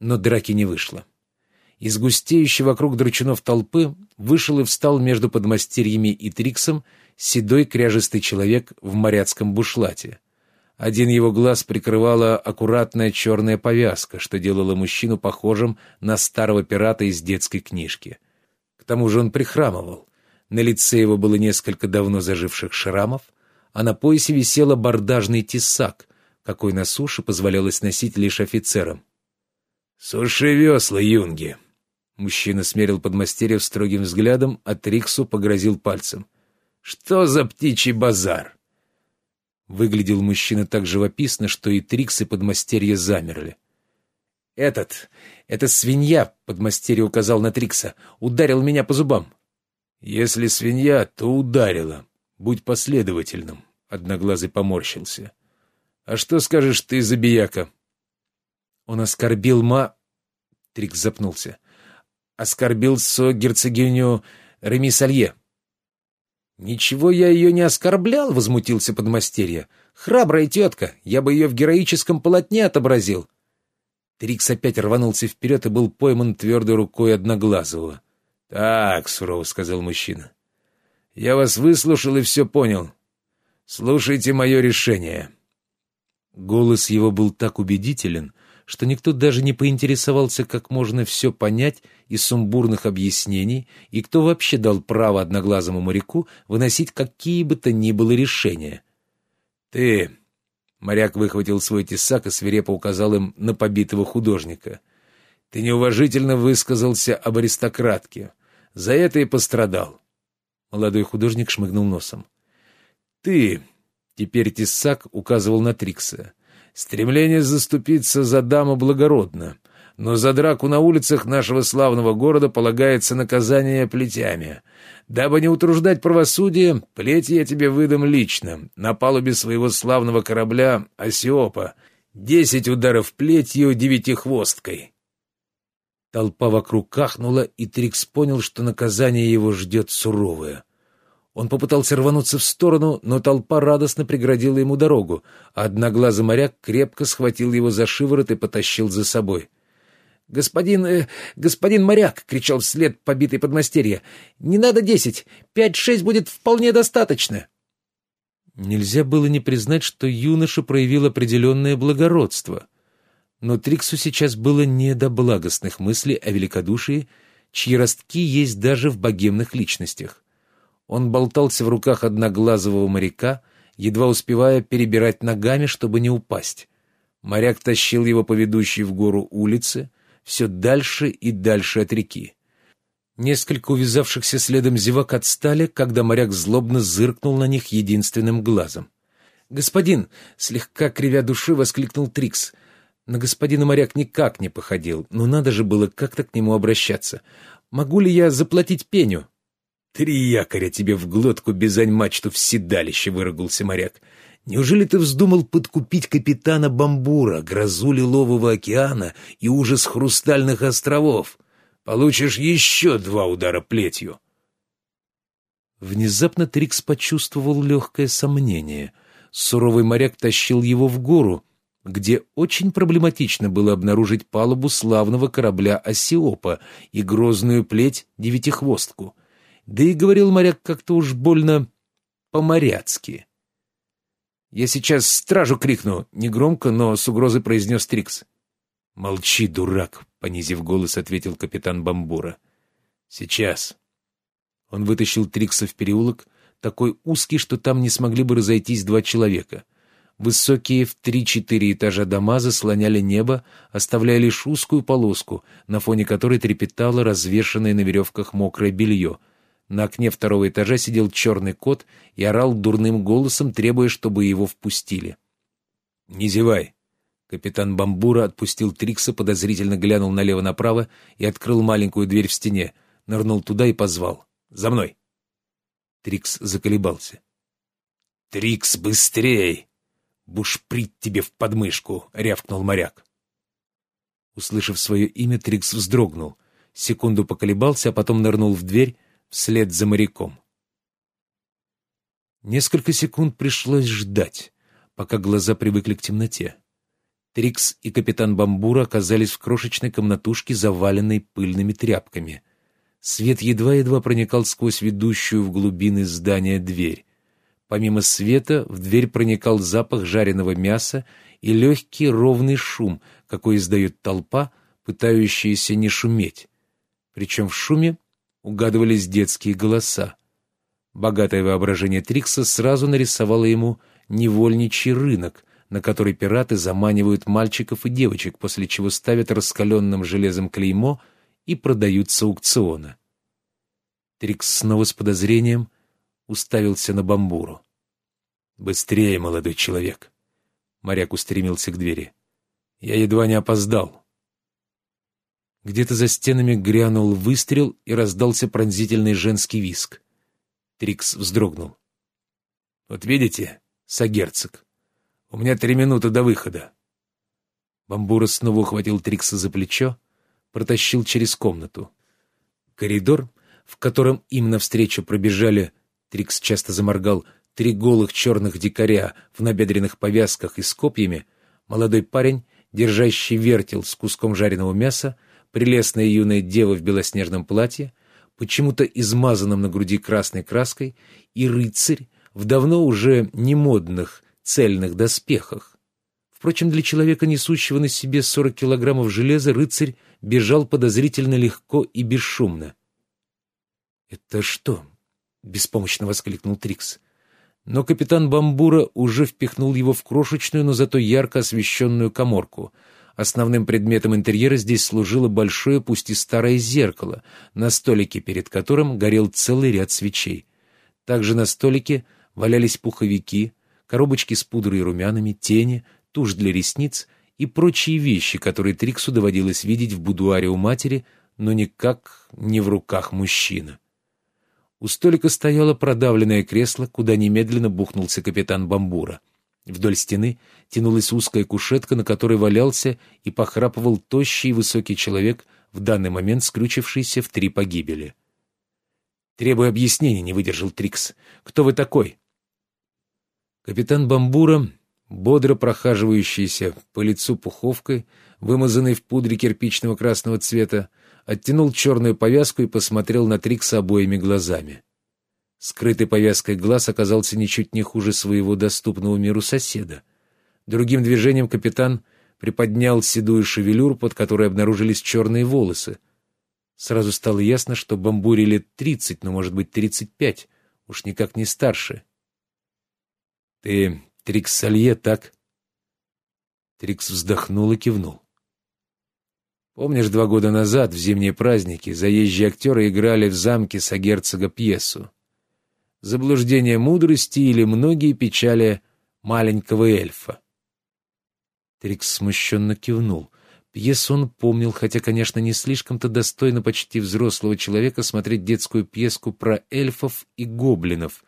Но драки не вышло. Из густеющей вокруг дручунов толпы вышел и встал между подмастерьями и Триксом седой кряжистый человек в моряцком бушлате. Один его глаз прикрывала аккуратная черная повязка, что делало мужчину похожим на старого пирата из детской книжки. К тому же он прихрамывал. На лице его было несколько давно заживших шрамов, а на поясе висел абордажный тесак, какой на суше позволялось носить лишь офицерам. «Суши весла, юнги!» Мужчина смерил подмастерьев строгим взглядом, а Триксу погрозил пальцем. «Что за птичий базар?» Выглядел мужчина так живописно, что и Трикс и подмастерье замерли. «Этот, эта свинья», — подмастерье указал на Трикса, — «ударил меня по зубам». «Если свинья, то ударила. Будь последовательным», — Одноглазый поморщился. «А что скажешь ты, забияка?» «Он оскорбил ма...» Трикс запнулся. «Оскорбил со герцогиню Реми Салье». «Ничего я ее не оскорблял», — возмутился подмастерье. «Храбрая тетка, я бы ее в героическом полотне отобразил». Трикс опять рванулся вперед и был пойман твердой рукой Одноглазого. «Так», — сурово сказал мужчина, — «я вас выслушал и все понял. Слушайте мое решение». Голос его был так убедителен, что никто даже не поинтересовался, как можно все понять из сумбурных объяснений и кто вообще дал право одноглазому моряку выносить какие бы то ни было решения. «Ты...» — моряк выхватил свой тесак и свирепо указал им на побитого художника. «Ты неуважительно высказался об аристократке. За это и пострадал». Молодой художник шмыгнул носом. «Ты...» — теперь тесак указывал на Трикса — Стремление заступиться за даму благородно, но за драку на улицах нашего славного города полагается наказание плетями. Дабы не утруждать правосудие, плети я тебе выдам лично, на палубе своего славного корабля «Осиопа». Десять ударов плетью девятихвосткой. Толпа вокруг кахнула, и Трикс понял, что наказание его ждет суровое — он попытался рвануться в сторону, но толпа радостно преградила ему дорогу, а одноглазый моряк крепко схватил его за шиворот и потащил за собой. «Господин... Э, господин моряк!» — кричал вслед побитый подмастерье. «Не надо десять! Пять-шесть будет вполне достаточно!» Нельзя было не признать, что юноша проявил определенное благородство. Но Триксу сейчас было не до благостных мыслей о великодушии, чьи ростки есть даже в богемных личностях. Он болтался в руках одноглазого моряка, едва успевая перебирать ногами, чтобы не упасть. Моряк тащил его по ведущей в гору улице, все дальше и дальше от реки. Несколько увязавшихся следом зевак отстали, когда моряк злобно зыркнул на них единственным глазом. «Господин!» — слегка кривя души воскликнул Трикс. На господина моряк никак не походил, но надо же было как-то к нему обращаться. «Могу ли я заплатить пеню?» «Три якоря тебе в глотку, бизань-мачту в седалище!» — выругался моряк. «Неужели ты вздумал подкупить капитана Бамбура, грозу Лилового океана и ужас Хрустальных островов? Получишь еще два удара плетью!» Внезапно Трикс почувствовал легкое сомнение. Суровый моряк тащил его в гору, где очень проблематично было обнаружить палубу славного корабля «Осиопа» и грозную плеть «Девятихвостку». Да и говорил моряк как-то уж больно по-моряцки. «Я сейчас стражу крикну», — негромко, но с угрозой произнес Трикс. «Молчи, дурак», — понизив голос, ответил капитан Бамбура. «Сейчас». Он вытащил Трикса в переулок, такой узкий, что там не смогли бы разойтись два человека. Высокие в три-четыре этажа дома заслоняли небо, оставляя лишь узкую полоску, на фоне которой трепетало развешанное на веревках мокрое белье — на окне второго этажа сидел черный кот и орал дурным голосом, требуя, чтобы его впустили. «Не зевай!» Капитан Бамбура отпустил Трикса, подозрительно глянул налево-направо и открыл маленькую дверь в стене, нырнул туда и позвал. «За мной!» Трикс заколебался. «Трикс, быстрей! Бушприт тебе в подмышку!» — рявкнул моряк. Услышав свое имя, Трикс вздрогнул, секунду поколебался, а потом нырнул в дверь, вслед за моряком. Несколько секунд пришлось ждать, пока глаза привыкли к темноте. Трикс и капитан Бамбура оказались в крошечной комнатушке, заваленной пыльными тряпками. Свет едва-едва проникал сквозь ведущую в глубины здания дверь. Помимо света в дверь проникал запах жареного мяса и легкий ровный шум, какой издает толпа, пытающаяся не шуметь. Причем в шуме угадывались детские голоса. Богатое воображение Трикса сразу нарисовало ему невольничий рынок, на который пираты заманивают мальчиков и девочек, после чего ставят раскаленным железом клеймо и продают с аукциона. Трикс снова с подозрением уставился на бамбуру. «Быстрее, молодой человек!» Моряк устремился к двери. «Я едва не опоздал». Где-то за стенами грянул выстрел и раздался пронзительный женский виск. Трикс вздрогнул. «Вот видите, сагерцог, у меня три минуты до выхода». Бамбура снова ухватил Трикса за плечо, протащил через комнату. Коридор, в котором им навстречу пробежали, Трикс часто заморгал, три голых черных дикаря в набедренных повязках и с копьями, молодой парень, держащий вертел с куском жареного мяса, прелестная юная дева в белоснежном платье, почему-то измазанном на груди красной краской, и рыцарь в давно уже немодных цельных доспехах. Впрочем, для человека, несущего на себе 40 килограммов железа, рыцарь бежал подозрительно легко и бесшумно. «Это что?» — беспомощно воскликнул Трикс. Но капитан Бамбура уже впихнул его в крошечную, но зато ярко освещенную коморку. Основным предметом интерьера здесь служило большое, пусть и старое зеркало, на столике перед которым горел целый ряд свечей. Также на столике валялись пуховики, коробочки с пудрой и румянами, тени, тушь для ресниц и прочие вещи, которые Триксу доводилось видеть в будуаре у матери, но никак не в руках мужчины. У столика стояло продавленное кресло, куда немедленно бухнулся капитан Бамбура. Вдоль стены тянулась узкая кушетка, на которой валялся и похрапывал тощий и высокий человек, в данный момент скрючившийся в три погибели. «Требую объяснений», — не выдержал Трикс. «Кто вы такой?» Капитан Бамбура, бодро прохаживающийся по лицу пуховкой, вымазанной в пудре кирпичного красного цвета, оттянул черную повязку и посмотрел на Трикса обоими глазами. Скрытый повязкой глаз оказался ничуть не хуже своего доступного миру соседа. Другим движением капитан приподнял седую шевелюру, под которой обнаружились черные волосы. Сразу стало ясно, что бамбуре лет тридцать, но, может быть, тридцать пять, уж никак не старше. — Ты Трикс Салье, так? Трикс вздохнул и кивнул. Помнишь, два года назад, в зимние праздники, заезжие актеры играли в замке Сагерцога пьесу? «Заблуждение мудрости» или «Многие печали маленького эльфа». Трикс смущенно кивнул. Пьесу он помнил, хотя, конечно, не слишком-то достойно почти взрослого человека смотреть детскую пьеску про эльфов и гоблинов.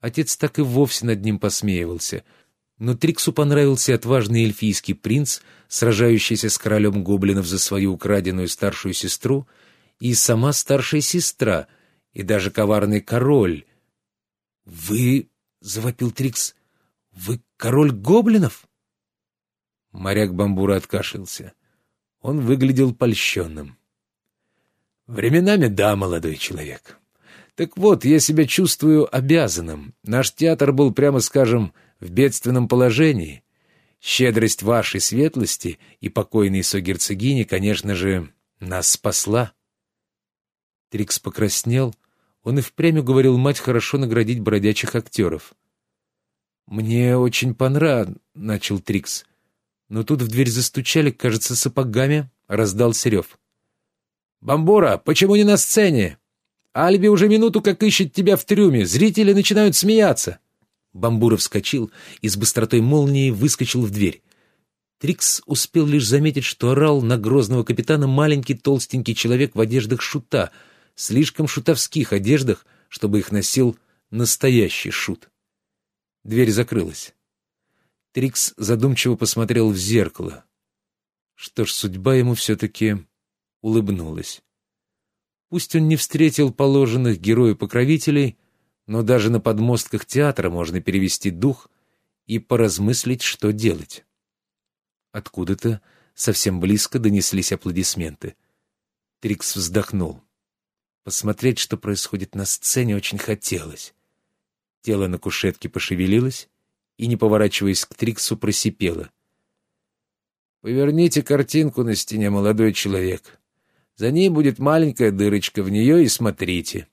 Отец так и вовсе над ним посмеивался — но Триксу понравился отважный эльфийский принц, сражающийся с королем гоблинов за свою украденную старшую сестру, и сама старшая сестра, и даже коварный король. «Вы...» — завопил Трикс. «Вы король гоблинов?» Моряк Бамбура откашлялся. Он выглядел польщенным. «Временами да, молодой человек. Так вот, я себя чувствую обязанным. Наш театр был, прямо скажем, в бедственном положении. Щедрость вашей светлости и покойной согерцогини, конечно же, нас спасла. Трикс покраснел. Он и впрямь уговорил мать хорошо наградить бродячих актеров. «Мне очень понрав...» — начал Трикс. Но тут в дверь застучали, кажется, сапогами, раздался рев. «Бамбура, почему не на сцене? Альби уже минуту как ищет тебя в трюме, зрители начинают смеяться». Бамбуров вскочил и с быстротой молнии выскочил в дверь. Трикс успел лишь заметить, что орал на грозного капитана маленький толстенький человек в одеждах шута, слишком шутовских одеждах, чтобы их носил настоящий шут. Дверь закрылась. Трикс задумчиво посмотрел в зеркало. Что ж, судьба ему все-таки улыбнулась. Пусть он не встретил положенных герою-покровителей, но даже на подмостках театра можно перевести дух и поразмыслить, что делать. Откуда-то совсем близко донеслись аплодисменты. Трикс вздохнул. Посмотреть, что происходит на сцене, очень хотелось. Тело на кушетке пошевелилось и, не поворачиваясь к Триксу, просипело. «Поверните картинку на стене, молодой человек. За ней будет маленькая дырочка, в нее и смотрите».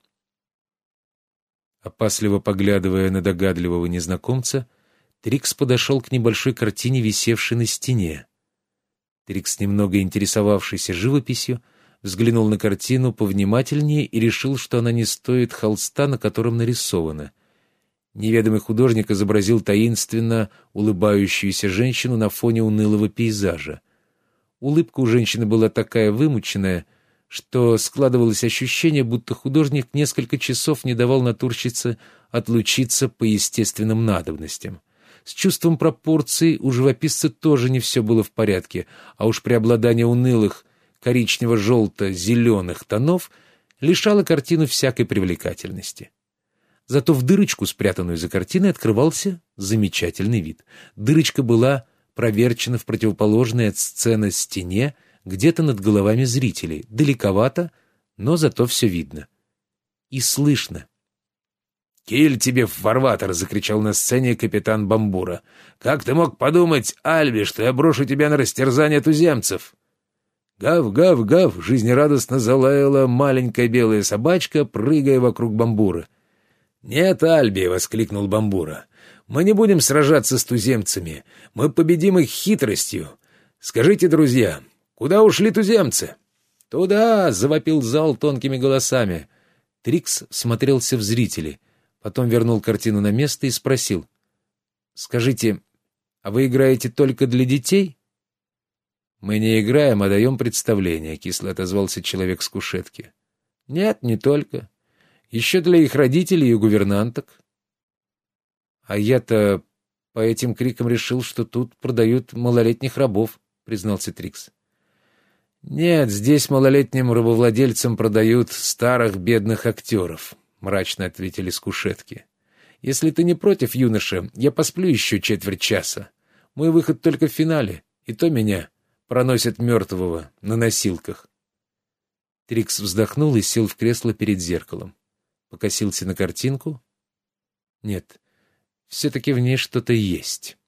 Опасливо поглядывая на догадливого незнакомца, Трикс подошел к небольшой картине, висевшей на стене. Трикс, немного интересовавшийся живописью, взглянул на картину повнимательнее и решил, что она не стоит холста, на котором нарисована. Неведомый художник изобразил таинственно улыбающуюся женщину на фоне унылого пейзажа. Улыбка у женщины была такая вымученная, что складывалось ощущение, будто художник несколько часов не давал натурщице отлучиться по естественным надобностям. С чувством пропорций у живописца тоже не все было в порядке, а уж преобладание унылых коричнево-желто-зеленых тонов лишало картину всякой привлекательности. Зато в дырочку, спрятанную за картиной, открывался замечательный вид. Дырочка была проверчена в противоположной от сцены стене, где-то над головами зрителей, далековато, но зато все видно. И слышно. «Киль тебе фарватер!» — закричал на сцене капитан Бамбура. «Как ты мог подумать, Альби, что я брошу тебя на растерзание туземцев?» «Гав, гав, гав!» — жизнерадостно залаяла маленькая белая собачка, прыгая вокруг Бамбура. «Нет, Альби!» — воскликнул Бамбура. «Мы не будем сражаться с туземцами. Мы победим их хитростью. Скажите, друзья, куда ушли туземцы?» «Туда!» — завопил зал тонкими голосами. Трикс смотрелся в зрители, потом вернул картину на место и спросил. «Скажите, а вы играете только для детей?» «Мы не играем, а даем представление», — кисло отозвался человек с кушетки. «Нет, не только еще для их родителей и гувернанток. А я-то по этим крикам решил, что тут продают малолетних рабов, признался Трикс. Нет, здесь малолетним рабовладельцам продают старых бедных актеров, мрачно ответили с кушетки. Если ты не против, юноша, я посплю еще четверть часа. Мой выход только в финале, и то меня проносят мертвого на носилках. Трикс вздохнул и сел в кресло перед зеркалом покосился на картинку. Нет, все-таки в ней что-то есть.